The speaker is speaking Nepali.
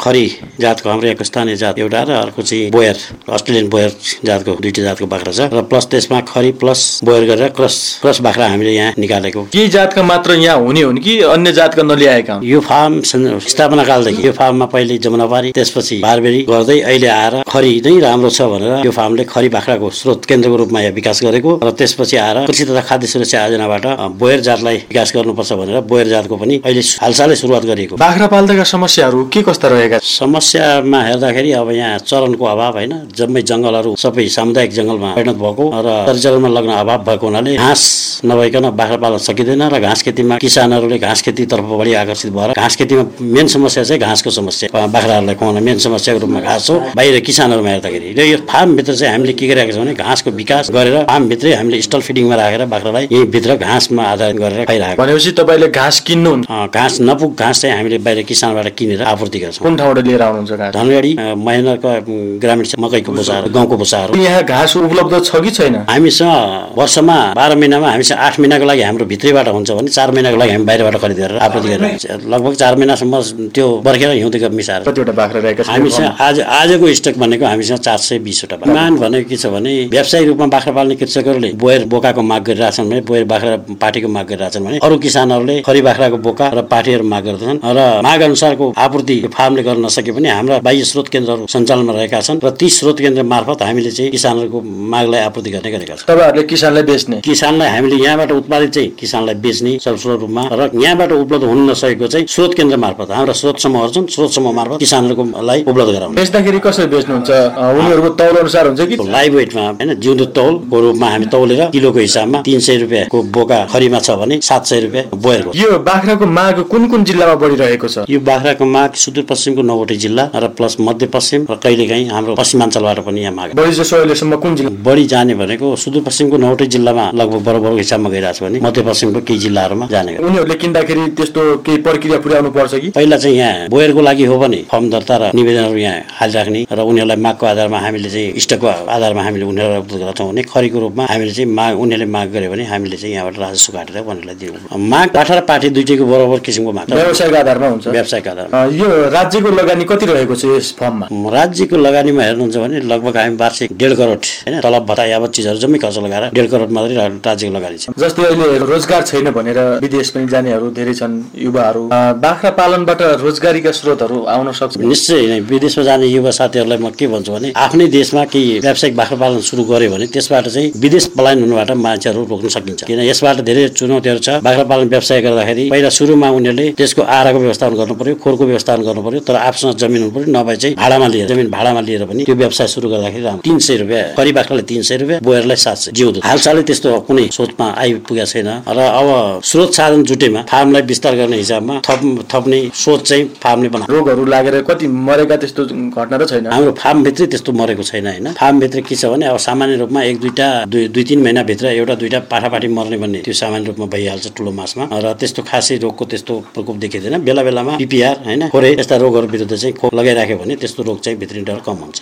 खरी जातको हाम्रो यहाँको स्थानीय जात एउटा र अर्को चाहिँ बोयर अस्ट्रेलियन बोयर जातको दुइटै जातको बाख्रा छ। र प्लस त्यसमा खरी प्लस बोयर गरेर क्रस क्रस बाख्रा हामीले यहाँ निकालेको। केही जातका मात्र यहाँ हुने हुन् कि अन्य जातका नल्याएका यो फार्म स्थापना कालदेखि यो फार्ममा पहिले जमुनाबारी त्यसपछि बारबेरी गर्दै अहिले आएर खरी नै राम्रो छ भनेर यो फार्मले खरी बाख्राको स्रोत केन्द्रको रूपमा यहाँ विकास गरेको र त्यसपछि आएर कृषि तथा खाद्य सुरक्षा योजनाबाट अ, बोयर जातलाई विकास गर्नुपर्छ भनेर बोयर जातको पनि अहिले हालसालै सुरुवात गरिएको। बाख्रा पाल्दाका समस्याहरू के कस्ता रहेका? छन्? समस्यामा हेर्दाखेरि अब यहाँ चरनको अभाव होइन। जम्मै जङ्गलहरू सबै सामुदायिक जङ्गलमा परिणत भएको र परिचालनमा लग्न अभाव भएको हुनाले घाँस नभइकन बाख्रा पाल्न सकिँदैन र घाँस खेतीमा किसानहरूले घाँस खेतीतर्फ बढी आकर्षित भएर घाँस खेतीमा मेन समस्या चाहिँ घाँसको समस्या। बाख्राहरूलाई खुवाउन मेन समस्याको रूपमा घाँस हो। बाहिर किसानहरूमा हेर्दाखेरि र यो फार्मभित्र चाहिँ हामीले के गरिरहेका छौँ भने घाँसको विकास गरेर फार्मभित्रै हामीले स्टल फिडिङमा राखेर बाख्रालाई यहीँ भित्र घाँसमा आधारित गरेर खाइरहेको भनेपछि तपाईँले घाँस अ, घाँस नपुग घाँस चाहिँ हामीले बाहिर किसानबाट किनेर आपूर्ति गर्छौँ। ठाउँबाट लिएर आउनुहुन्छ घाँस धनगढी महेन्द्रका ग्रामीण मकैको बोसाहरू गाउँको बोसाहरू यहाँ घाँस उपलब्ध छ कि छैन? हामीसँग वर्षमा बाह्र महिनामा हामीसँग आठ महिनाको लागि हाम्रो भित्रैबाट हुन्छ भने चार महिनाको लागि हामी बाहिरबाट खरिद गरेर आपूर्ति गरेर लगभग चार महिनासम्म त्यो बर्खेर हिउँदको मिसाएर। कतिवटा बाख्रा रहेका हामीसँग आज आजको स्टक भनेको हामीसँग चार सय बिसवटा। मान भनेको के छ भने व्यावसायिक रूपमा बाख्रा पाल्ने कृषकहरूले बोयर बोकाको माग गरिरहेछन् भने बोयर बाख्रा पाठीको माग गरिरहेछन् भने अरू किसानहरूले खरी बाख्राको बोका र पाठीहरू माग गर्दछन्। र माग अनुसारको आपूर्ति फार्मले गर्न नसके पनि हाम्रा बाह्य स्रोत केन्द्रहरू सञ्चालनमा रहेका छन् र ती स्रोत केन्द्र मार्फत हामीले चाहिँ किसानहरूको मागलाई आपूर्ति गर्ने गरेका छौँ। तपाईँहरूले किसानलाई बेच्ने? किसानलाई हामीले यहाँबाट उत्पादित चाहिँ किसानलाई बेच्ने सर्वस्व रूपमा र यहाँबाट उपलब्ध हुन नसकेको चाहिँ स्रोत केन्द्र मार्फत हाम्रा स्रोत समूहहरू छन् स्रोत समूह मार्फत किसानहरूको लाई उपलब्ध गराउने। बेच्दाखेरि कसरी बेच्नुहुन्छ? उनीहरूको तौल अनुसार हुन्छ कि? लाइभ वेटमा होइन जिउँदो तौलको रूपमा हामी तौलेर किलोको हिसाबमा तिन सय रुपियाँको बोका खरीमा छ भने सात सय रुपियाँ बोयरको। यो बाख्राको माग कुन कुन जिल्लामा बढिरहेको छ? यो बाख्राको माग सुदूरपश्चिमको नौवटै जिल्ला र प्लस मध्यपश्चिम र कहिलेकाहीँ हाम्रो पश्चिमाञ्चलबाट पनि यहाँ माग। बढी जसो अहिलेसम्म कुन जिल्ला? बढी जाने भनेको सुदूरपश्चिमको नौवटै जिल्लामा लगभग बराबरको हिसाबमा गइरहेको छ भने मध्यपश्चिमको केही जिल्लाहरूमा जाने उनीहरूले किन्दाखेरि त्यस्तो केही प्रक्रिया पुर्याउनु पर्छ कि? पहिला चाहिँ यहाँ बोयरको लागि हो भने फर्म दर्ता र निवेदनहरू यहाँ हालिराख्ने र उनीहरूलाई मागको आधारमा हामीले चाहिँ स्टकको आधारमा हामीले उनीहरूलाई उपलब्ध गर्छौँ भने खरीको रूपमा हामीले चाहिँ माग उनीहरूले माग गर्यो भने हामीले चाहिँ यहाँबाट राजस्व काटेर उनीहरूलाई दिउँ माग पाठा र पाठी दुइटैको बराबर किसिमको माग। व्यवसायको आधारमा हुन्छ। व्यवसायको आधारमा। यो राज्यको लगानी कति रहेको छ यस फर्ममा? राज्यको लगानीमा हेर्नुहुन्छ भने लगभग हामी वार्षिक डेढ करोड होइन तलब भत्ता यावत चिजहरू जम्मै खर्च लगाएर डेढ करोड मात्रै राज्यको लगानी छ। जस्तै अहिले रोजगार छैन भनेर विदेश पनि जानेहरू धेरै छन् युवाहरू। बाख्रा पालनबाट रोजगारीका स्रोतहरू आउन सक्छ। निश्चय नै विदेशमा जाने युवा साथीहरूलाई म के भन्छु भने आफ्नै देशमा केही व्यावसायिक बाख्रा पालन सुरु गर्यो भने त्यसबाट चाहिँ विदेश पलायन हुनुबाट मान्छेहरू रोक्न सकिन्छ। किन यसबाट धेरै चुनौतीहरू छ। बाख्रा पालन व्यवसाय गर्दाखेरि पहिला सुरुमा उनीहरूले त्यसको आहारको व्यवस्थापन गर्नु पर्यो खोरको व्यवस्थापन गर्नु पर्यो तर आफूसँग जमिन हुनु पर्यो नभए चाहिँ भाडामा लिएर जमिन भाडामा लिएर पनि त्यो व्यवसाय सुरु गर्दाखेरि राम्रो। तिन सय रुपियाँ खरी बाख्रालाई तिन सय रुपियाँ बोयरलाई सात सय। जिउँदो। हालसालै त्यस्तो कुनै सोचमा आइपुगेको छैन। र अब स्रोत साधन जुटेमा फार्मलाई विस्तार गर्ने हिसाबमा थप थप्ने सोच चाहिँ फार्मले बना रोगहरू लागेर कति मरेका त्यस्तो घटना त छैन। हाम्रो फार्मभित्रै त्यस्तो मरेको छैन होइन? फार्मभित्र के छ भने अब सामान्य रूपमा एक दुईटा दुई दुई तिन महिनाभित्र एउटा दुईटा पाठापाठी मर्ने भन्ने त्यो सामान्य रूपमा भइहाल्छ ठुलो मासमा। र त्यस्तो खासै रोगको त्यस्तो प्रकोप देखिँदैन। बेला बेलामा पिपिआर होइन? खोरे यस्ता रोगहरू विरुद्ध चाहिँ खोप लगाइराख्यो भने त्यस्तो रोग चाहिँ भित्रिने डर कम हुन्छ।